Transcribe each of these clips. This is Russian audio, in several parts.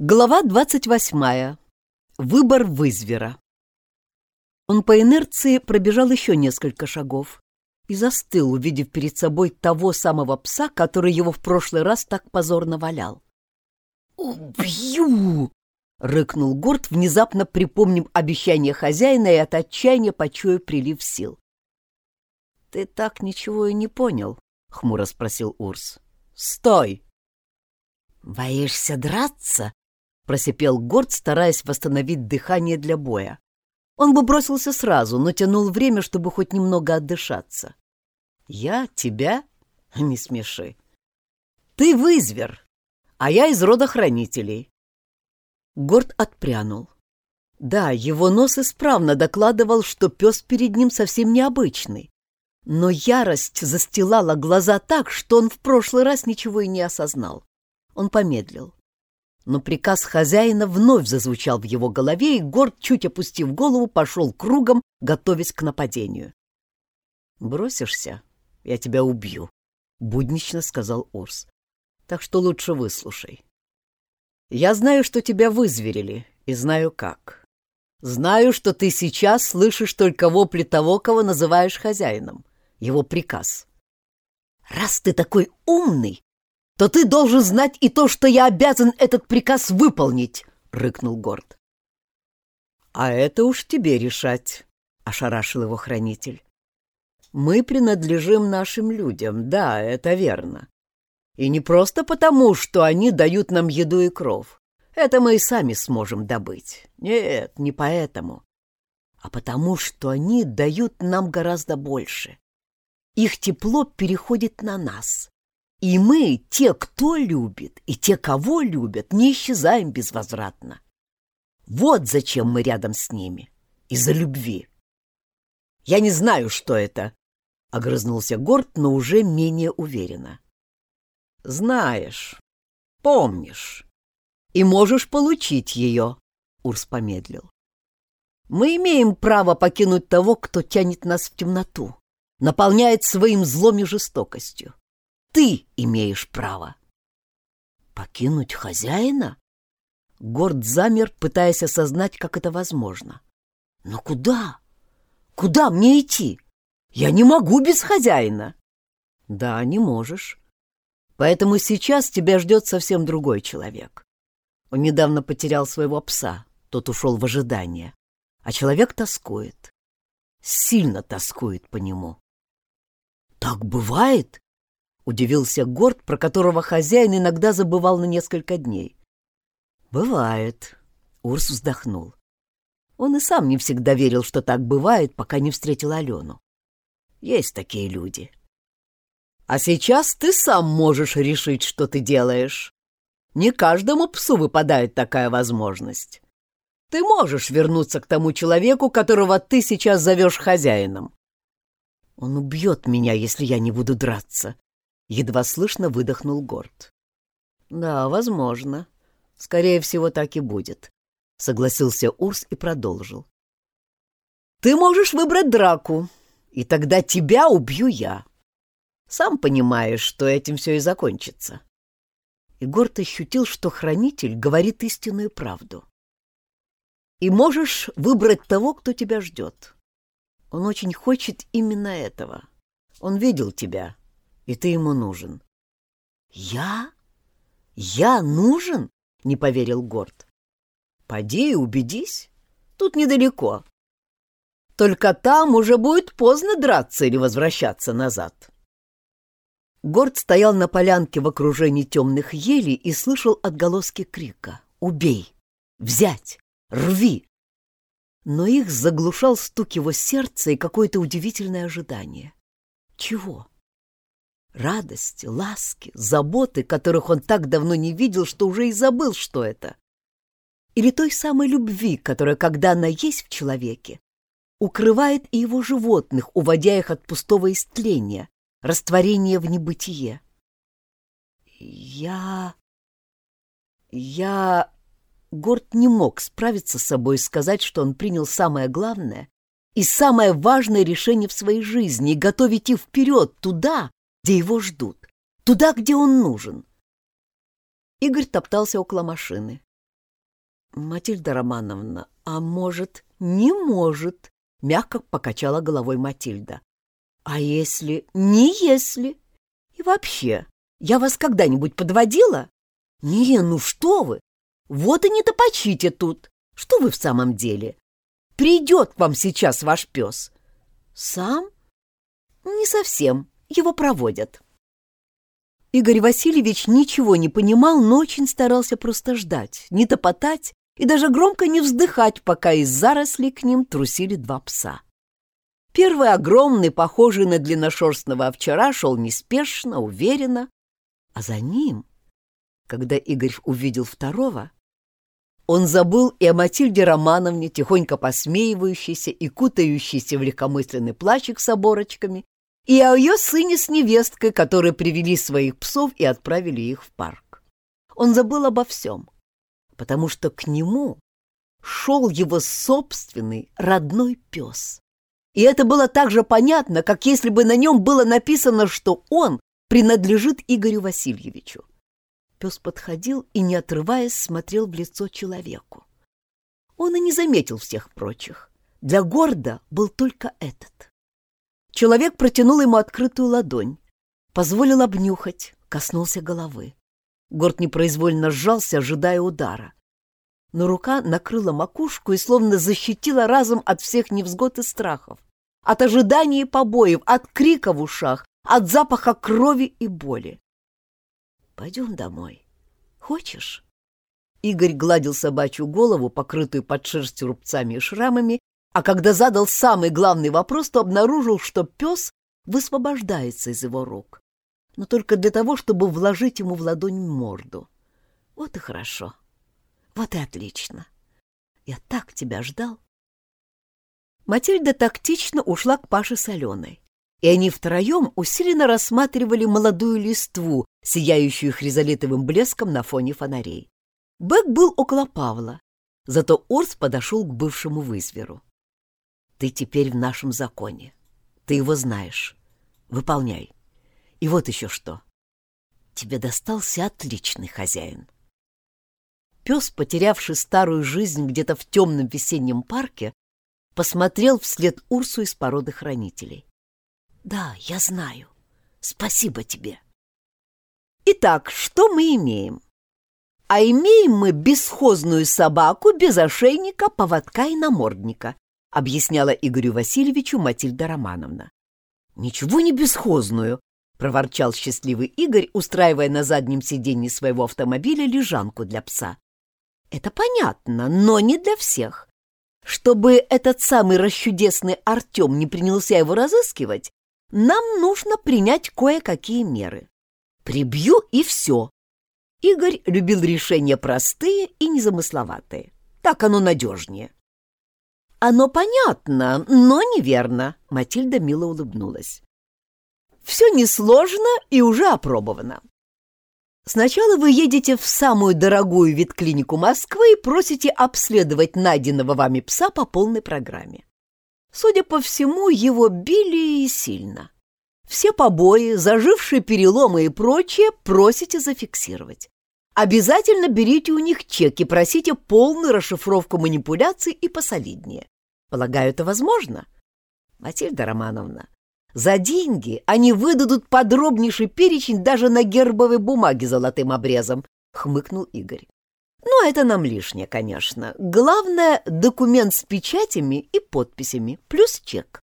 Глава двадцать восьмая. Выбор вызвера. Он по инерции пробежал еще несколько шагов и застыл, увидев перед собой того самого пса, который его в прошлый раз так позорно валял. «Убью!» — рыкнул Горд, внезапно припомнив обещание хозяина и от отчаяния почуя прилив сил. «Ты так ничего и не понял», — хмуро спросил Урс. «Стой!» «Боишься драться?» Просипел Горд, стараясь восстановить дыхание для боя. Он бы бросился сразу, но тянул время, чтобы хоть немного отдышаться. «Я? Тебя? Не смеши. Ты вызвер, а я из рода хранителей». Горд отпрянул. Да, его нос исправно докладывал, что пес перед ним совсем необычный. Но ярость застилала глаза так, что он в прошлый раз ничего и не осознал. Он помедлил но приказ хозяина вновь зазвучал в его голове, и Горд, чуть опустив голову, пошел кругом, готовясь к нападению. «Бросишься, я тебя убью», — буднично сказал Орс. «Так что лучше выслушай. Я знаю, что тебя вызверили, и знаю как. Знаю, что ты сейчас слышишь только вопли того, кого называешь хозяином, его приказ. Раз ты такой умный, то ты должен знать и то, что я обязан этот приказ выполнить, — рыкнул Горд. — А это уж тебе решать, — ошарашил его хранитель. — Мы принадлежим нашим людям, да, это верно. И не просто потому, что они дают нам еду и кров. Это мы и сами сможем добыть. Нет, не поэтому. А потому, что они дают нам гораздо больше. Их тепло переходит на нас. И мы, те, кто любит, и те, кого любят, не исчезаем безвозвратно. Вот зачем мы рядом с ними. Из-за любви. Я не знаю, что это, — огрызнулся Горд, но уже менее уверенно. Знаешь, помнишь, и можешь получить ее, — Урс помедлил. Мы имеем право покинуть того, кто тянет нас в темноту, наполняет своим злом и жестокостью ты имеешь право. Покинуть хозяина? Горд замер, пытаясь осознать, как это возможно. Но куда? Куда мне идти? Я не могу без хозяина. Да, не можешь. Поэтому сейчас тебя ждет совсем другой человек. Он недавно потерял своего пса, тот ушел в ожидание. А человек тоскует. Сильно тоскует по нему. Так бывает? Удивился Горд, про которого хозяин иногда забывал на несколько дней. «Бывает», — Урс вздохнул. Он и сам не всегда верил, что так бывает, пока не встретил Алену. Есть такие люди. А сейчас ты сам можешь решить, что ты делаешь. Не каждому псу выпадает такая возможность. Ты можешь вернуться к тому человеку, которого ты сейчас зовешь хозяином. Он убьет меня, если я не буду драться, Едва слышно выдохнул Горд. «Да, возможно. Скорее всего, так и будет», — согласился Урс и продолжил. «Ты можешь выбрать драку, и тогда тебя убью я. Сам понимаешь, что этим все и закончится». И Горд ощутил, что хранитель говорит истинную правду. «И можешь выбрать того, кто тебя ждет. Он очень хочет именно этого. Он видел тебя, и ты ему нужен. Я? Я нужен? Не поверил Горд. Поди и убедись. Тут недалеко. Только там уже будет поздно драться или возвращаться назад. Горд стоял на полянке в окружении темных елей и слышал отголоски крика «Убей! Взять! Рви!» Но их заглушал стук его сердца и какое-то удивительное ожидание. Чего? Радости, ласки, заботы, которых он так давно не видел, что уже и забыл, что это. Или той самой любви, которая, когда она есть в человеке, укрывает и его животных, уводя их от пустого истления, растворения в небытие. Я... Я... Горд не мог справиться с собой и сказать, что он принял самое главное и самое важное решение в своей жизни и готов идти вперед, туда, где его ждут, туда, где он нужен. Игорь топтался около машины. Матильда Романовна, а может, не может, мягко покачала головой Матильда. А если, не если? И вообще, я вас когда-нибудь подводила? Не, ну что вы? Вот и не топочите тут. Что вы в самом деле? Придет к вам сейчас ваш пес. Сам? Не совсем. Его проводят. Игорь Васильевич ничего не понимал, но очень старался просто ждать, не топотать и даже громко не вздыхать, пока из зарослей к ним трусили два пса. Первый огромный, похожий на длинношерстного овчара, шел неспешно, уверенно, а за ним, когда Игорь увидел второго, он забыл и о Матильде Романовне, тихонько посмеивающейся и кутающейся в легкомысленный плачик с оборочками, и о ее сыне с невесткой, которые привели своих псов и отправили их в парк. Он забыл обо всем, потому что к нему шел его собственный родной пес. И это было так же понятно, как если бы на нем было написано, что он принадлежит Игорю Васильевичу. Пес подходил и, не отрываясь, смотрел в лицо человеку. Он и не заметил всех прочих. Для Горда был только этот. Человек протянул ему открытую ладонь, позволил обнюхать, коснулся головы. Горд непроизвольно сжался, ожидая удара. Но рука накрыла макушку и словно защитила разум от всех невзгод и страхов, от ожидания и побоев, от крика в ушах, от запаха крови и боли. «Пойдем домой. Хочешь?» Игорь гладил собачью голову, покрытую под шерстью рубцами и шрамами, а когда задал самый главный вопрос, то обнаружил, что пес высвобождается из его рук, но только для того, чтобы вложить ему в ладонь морду. Вот и хорошо. Вот и отлично. Я так тебя ждал. Матильда тактично ушла к Паше с Аленой, и они втроем усиленно рассматривали молодую листву, сияющую хризолитовым блеском на фоне фонарей. Бэк был около Павла, зато Орс подошел к бывшему вызверу. Ты теперь в нашем законе. Ты его знаешь. Выполняй. И вот еще что. Тебе достался отличный хозяин. Пес, потерявший старую жизнь где-то в темном весеннем парке, посмотрел вслед Урсу из породы хранителей. «Да, я знаю. Спасибо тебе». Итак, что мы имеем? А имеем мы бесхозную собаку без ошейника, поводка и намордника, — объясняла Игорю Васильевичу Матильда Романовна. «Ничего не бесхозную», — проворчал счастливый Игорь, устраивая на заднем сиденье своего автомобиля лежанку для пса. «Это понятно, но не для всех. Чтобы этот самый расчудесный Артем не принялся его разыскивать, нам нужно принять кое-какие меры. Прибью и все». Игорь любил решения простые и незамысловатые. Так оно надежнее. «Оно понятно, но неверно», — Матильда мило улыбнулась. «Все несложно и уже опробовано. Сначала вы едете в самую дорогую ветклинику Москвы и просите обследовать найденного вами пса по полной программе. Судя по всему, его били и сильно. Все побои, зажившие переломы и прочее просите зафиксировать. Обязательно берите у них чек и просите полную расшифровку манипуляций и посолиднее. Полагаю, это возможно? Матильда Романовна, за деньги они выдадут подробнейший перечень даже на гербовой бумаге золотым обрезом, хмыкнул Игорь. Ну, это нам лишнее, конечно. Главное — документ с печатями и подписями, плюс чек.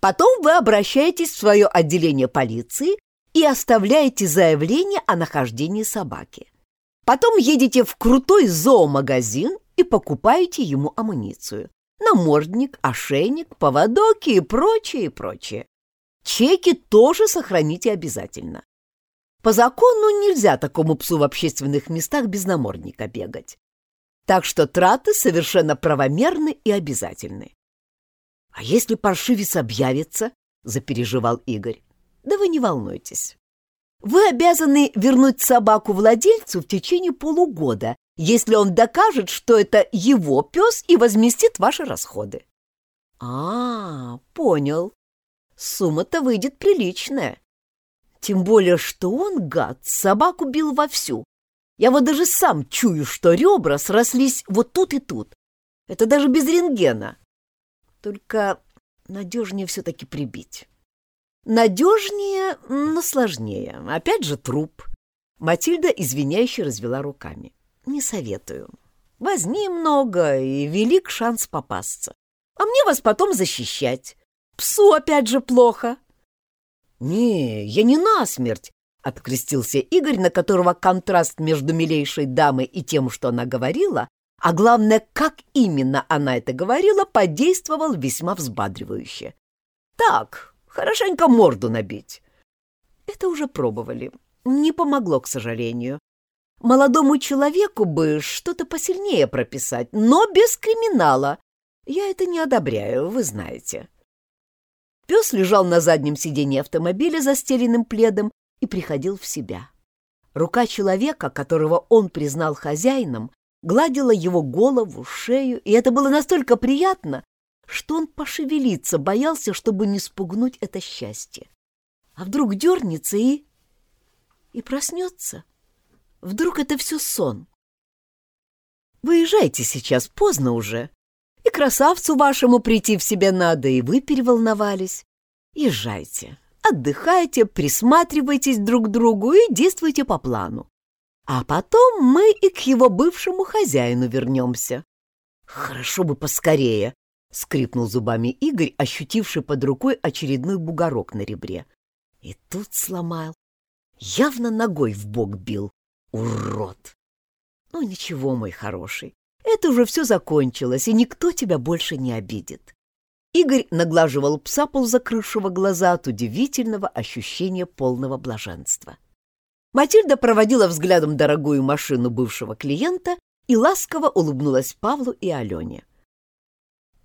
Потом вы обращаетесь в свое отделение полиции и оставляете заявление о нахождении собаки. Потом едете в крутой зоомагазин и покупаете ему амуницию. Намордник, ошейник, поводок и прочее, и прочее. Чеки тоже сохраните обязательно. По закону нельзя такому псу в общественных местах без намордника бегать. Так что траты совершенно правомерны и обязательны. — А если паршивец объявится? — запереживал Игорь. — Да вы не волнуйтесь. Вы обязаны вернуть собаку владельцу в течение полугода, если он докажет, что это его пес и возместит ваши расходы. А, понял. Сумма-то выйдет приличная. Тем более, что он, гад, собаку бил вовсю. Я вот даже сам чую, что ребра срослись вот тут и тут. Это даже без рентгена. Только надежнее все-таки прибить. Надежнее, но сложнее. Опять же труп. Матильда извиняюще развела руками. Не советую. Возни много, и велик шанс попасться. А мне вас потом защищать. Псу опять же плохо. Не, я не насмерть, — открестился Игорь, на которого контраст между милейшей дамой и тем, что она говорила, а главное, как именно она это говорила, подействовал весьма взбадривающе. «Так, хорошенько морду набить». Это уже пробовали. Не помогло, к сожалению. Молодому человеку бы что-то посильнее прописать, но без криминала. Я это не одобряю, вы знаете. Пес лежал на заднем сиденье автомобиля, застеленным пледом, и приходил в себя. Рука человека, которого он признал хозяином, гладила его голову, шею, и это было настолько приятно, что он пошевелиться боялся, чтобы не спугнуть это счастье. А вдруг дернется и... и проснется? Вдруг это все сон? Выезжайте сейчас, поздно уже. И красавцу вашему прийти в себя надо, и вы переволновались. Езжайте, отдыхайте, присматривайтесь друг к другу и действуйте по плану. А потом мы и к его бывшему хозяину вернемся. Хорошо бы поскорее, — скрипнул зубами Игорь, ощутивший под рукой очередной бугорок на ребре. И тут сломал. Явно ногой в бок бил. Урод! Ну ничего, мой хороший, это уже все закончилось, и никто тебя больше не обидит. Игорь наглаживал пса, ползакрывшего глаза от удивительного ощущения полного блаженства. Матильда проводила взглядом дорогую машину бывшего клиента и ласково улыбнулась Павлу и Алене.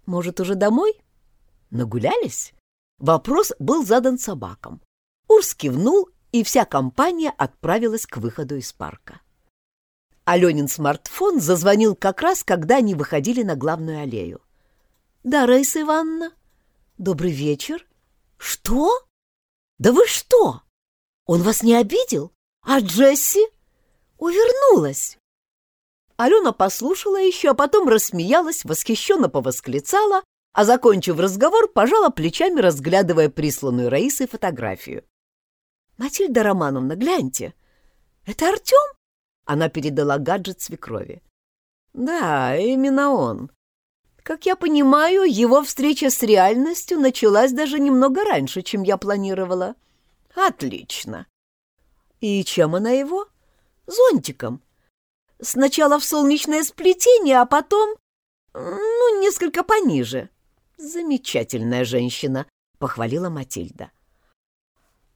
«Может, уже домой? Нагулялись?» Вопрос был задан собакам. Урс кивнул, и вся компания отправилась к выходу из парка. Аленин смартфон зазвонил как раз, когда они выходили на главную аллею. «Да, Раиса Ивановна. Добрый вечер. Что? Да вы что? Он вас не обидел? А Джесси? Увернулась!» Алена послушала еще, а потом рассмеялась, восхищенно повосклицала, а, закончив разговор, пожала плечами, разглядывая присланную Раисой фотографию. «Матильда Романовна, гляньте, это Артем?» Она передала гаджет свекрови. «Да, именно он. Как я понимаю, его встреча с реальностью началась даже немного раньше, чем я планировала. Отлично. И чем она его? Зонтиком. Сначала в солнечное сплетение, а потом... Ну, несколько пониже. Замечательная женщина, — похвалила Матильда.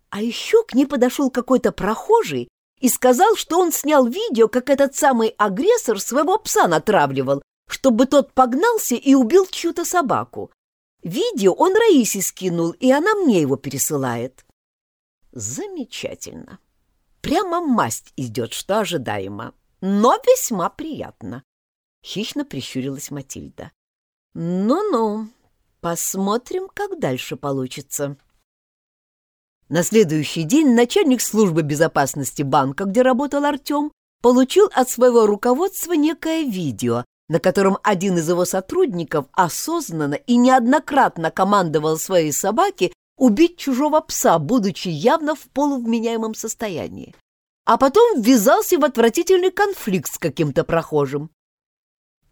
А еще к ней подошел какой-то прохожий и сказал, что он снял видео, как этот самый агрессор своего пса натравливал, чтобы тот погнался и убил чью-то собаку. Видео он Раисе скинул, и она мне его пересылает. Замечательно. Прямо масть идет, что ожидаемо, но весьма приятно. Хищно прищурилась Матильда. Ну-ну, посмотрим, как дальше получится. На следующий день начальник службы безопасности банка, где работал Артем, получил от своего руководства некое видео, на котором один из его сотрудников осознанно и неоднократно командовал своей собаке убить чужого пса, будучи явно в полувменяемом состоянии. А потом ввязался в отвратительный конфликт с каким-то прохожим.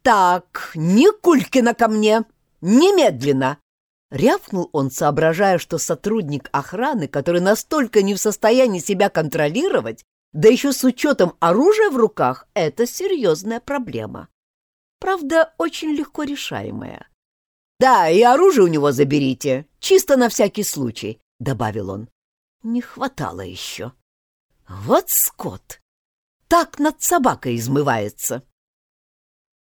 «Так, Никулькина ко мне! Немедленно!» Рявкнул он, соображая, что сотрудник охраны, который настолько не в состоянии себя контролировать, да еще с учетом оружия в руках, это серьезная проблема. Правда, очень легко решаемая. «Да, и оружие у него заберите, чисто на всякий случай», — добавил он. Не хватало еще. Вот скот! Так над собакой измывается.